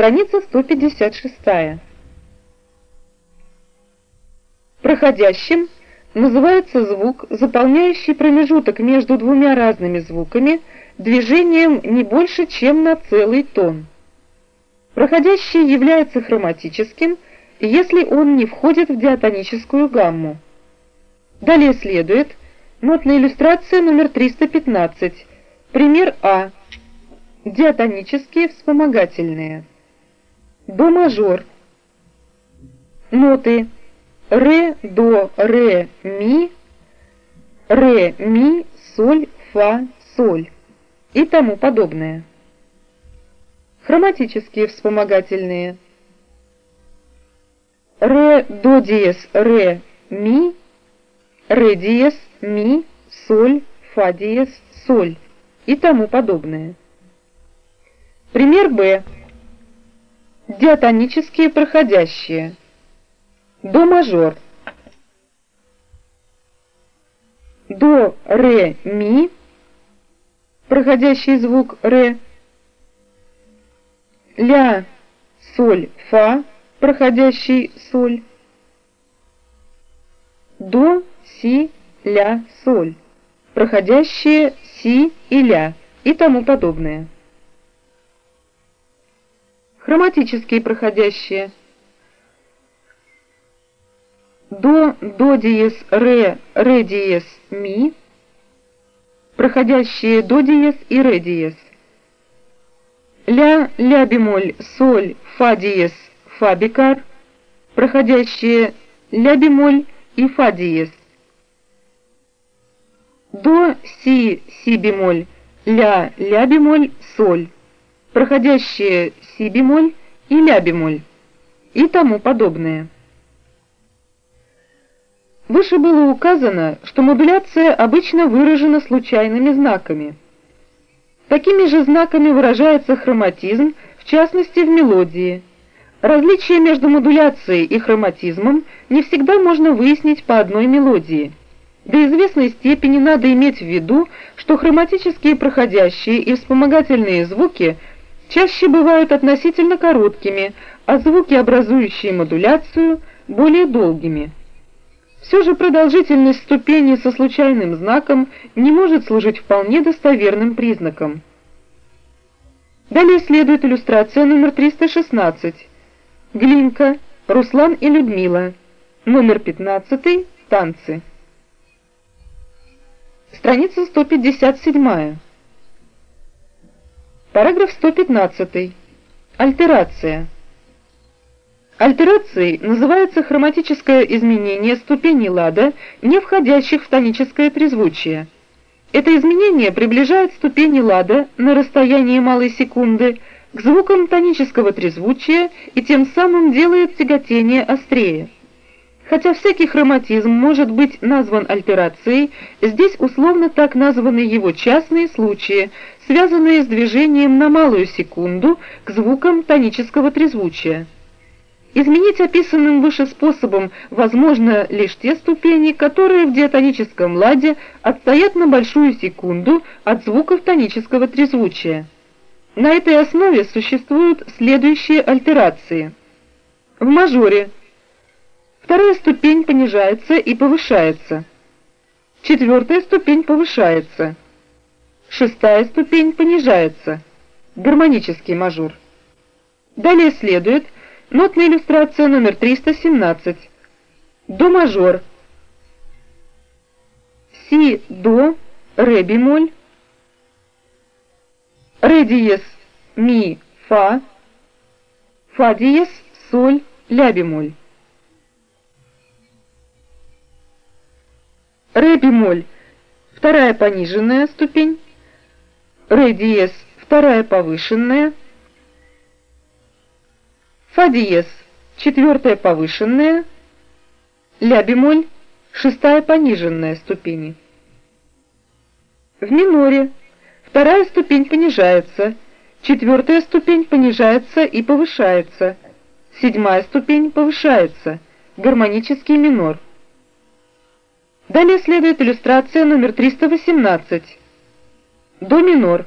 Страница 156. Проходящим называется звук, заполняющий промежуток между двумя разными звуками движением не больше, чем на целый тон. Проходящий является хроматическим, если он не входит в диатоническую гамму. Далее следует нотная иллюстрация номер 315. Пример А. Диатонические вспомогательные. До мажор. Ноты ре, до, ре, ми, ре, ми, соль, фа, соль и тому подобное. Хроматические вспомогательные. Ре, до диез, ре, ми, ре диез, ми, соль, фа диез, соль и тому подобное. Пример Б. Диатонические проходящие. До мажор. До, ре, ми. Проходящий звук ре. Ля, соль, фа. Проходящий соль. До, си, ля, соль. Проходящие си и ля и тому подобное. Хроматические проходящие. До, до диез, ре, ре диез, ми. Проходящие до диез и ре диез. Ля, ля бемоль, соль, фа диез, фа бикар. Проходящие ля бемоль и фа диез. До, си, си бемоль, ля, ля бемоль, соль проходящие си бемоль и ля бемоль и тому подобное. Выше было указано, что модуляция обычно выражена случайными знаками. Такими же знаками выражается хроматизм, в частности в мелодии. Различие между модуляцией и хроматизмом не всегда можно выяснить по одной мелодии. До известной степени надо иметь в виду, что хроматические проходящие и вспомогательные звуки – чаще бывают относительно короткими, а звуки, образующие модуляцию, более долгими. Все же продолжительность ступени со случайным знаком не может служить вполне достоверным признаком. Далее следует иллюстрация номер 316. Глинка, Руслан и Людмила. Номер 15. Танцы. Страница 157. Параграф 115. Альтерация. Альтерацией называется хроматическое изменение ступеней лада, не входящих в тоническое трезвучие. Это изменение приближает ступени лада на расстоянии малой секунды к звукам тонического трезвучия и тем самым делает тяготение острее. Хотя всякий хроматизм может быть назван альтерацией, здесь условно так названы его частные случаи, связанные с движением на малую секунду к звукам тонического трезвучия. Изменить описанным выше способом возможно лишь те ступени, которые в диатоническом ладе отстоят на большую секунду от звуков тонического трезвучия. На этой основе существуют следующие альтерации. В мажоре – Вторая ступень понижается и повышается. Четвертая ступень повышается. Шестая ступень понижается. Гармонический мажор. Далее следует нотная иллюстрация номер 317. До мажор. Си, до, ре бемоль. Ре диез, ми, фа. Фа диез, соль, ля бемоль. Ре бемоль, вторая пониженная ступень, ре диез, вторая повышенная, фа диез, четвертая повышенная, ля бемоль, шестая пониженная ступени. В миноре вторая ступень понижается, четвертая ступень понижается и повышается, седьмая ступень повышается, гармонический минор. Далее следует иллюстрация номер 318. До минор.